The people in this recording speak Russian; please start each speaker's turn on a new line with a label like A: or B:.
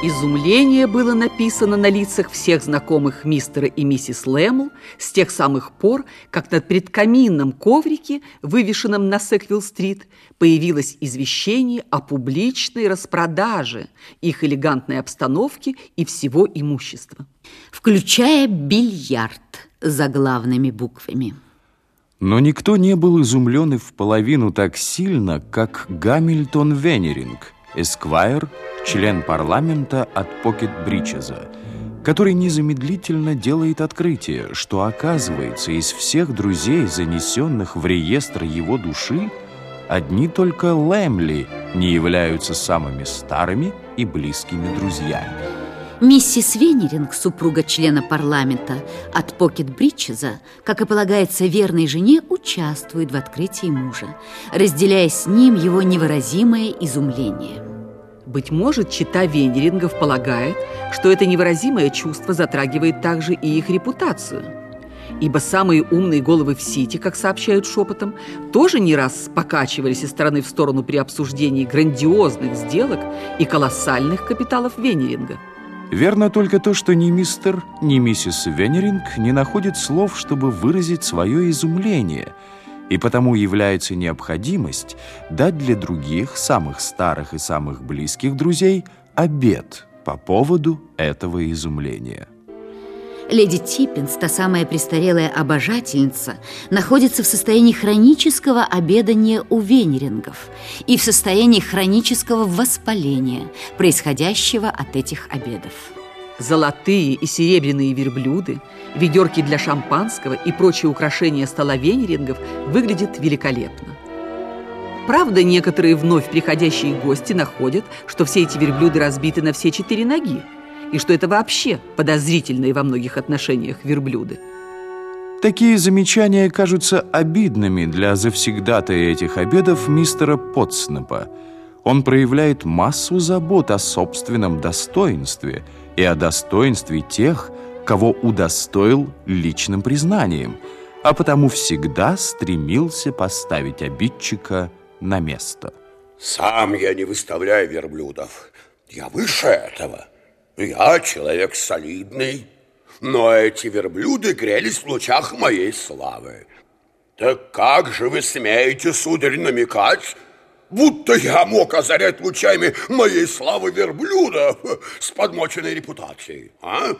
A: Изумление было написано на лицах всех знакомых мистера и миссис Лэмл с тех самых пор, как на предкаминном коврике, вывешенном на Секвилл-стрит, появилось извещение о публичной распродаже их элегантной обстановки и всего имущества.
B: Включая бильярд за главными буквами.
C: Но никто не был изумлен и в половину так сильно, как Гамильтон Венеринг, эсквайр, член парламента от Покет-Бричеза, который незамедлительно делает открытие, что, оказывается, из всех друзей, занесенных в реестр его души, одни только Лэмли не являются самыми старыми и близкими друзьями.
B: Миссис Венеринг, супруга члена парламента от Покет-Бритчеза, как и полагается верной жене, участвует в открытии мужа, разделяя с ним его невыразимое изумление.
A: Быть может, чита Венерингов полагает, что это невыразимое чувство затрагивает также и их репутацию. Ибо самые умные головы в Сити, как сообщают шепотом, тоже не раз покачивались из стороны в сторону при обсуждении грандиозных сделок и колоссальных капиталов Венеринга –
C: Верно только то, что ни мистер, ни миссис Венеринг не находят слов, чтобы выразить свое изумление, и потому является необходимость дать для других, самых старых и самых близких друзей, обед по поводу этого изумления.
B: Леди Типпинс, та самая престарелая обожательница, находится в состоянии хронического обедания у венерингов и в состоянии хронического воспаления, происходящего от этих обедов.
A: Золотые и серебряные верблюды, ведерки для шампанского и прочие украшения стола венерингов выглядят великолепно. Правда, некоторые вновь приходящие гости находят, что все эти верблюды разбиты на все четыре ноги, и что это вообще подозрительные во многих отношениях верблюды.
C: Такие замечания кажутся обидными для завсегдатая этих обедов мистера Потснепа. Он проявляет массу забот о собственном достоинстве и о достоинстве тех, кого удостоил личным признанием, а потому всегда стремился поставить обидчика на место.
D: Сам я не выставляю верблюдов. Я выше этого. Я человек солидный, но эти верблюды грелись в лучах моей славы. Так как же вы смеете, сударь, намекать, будто я мог озарять лучами моей славы верблюда с подмоченной репутацией, а?